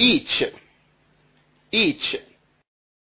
each. Each.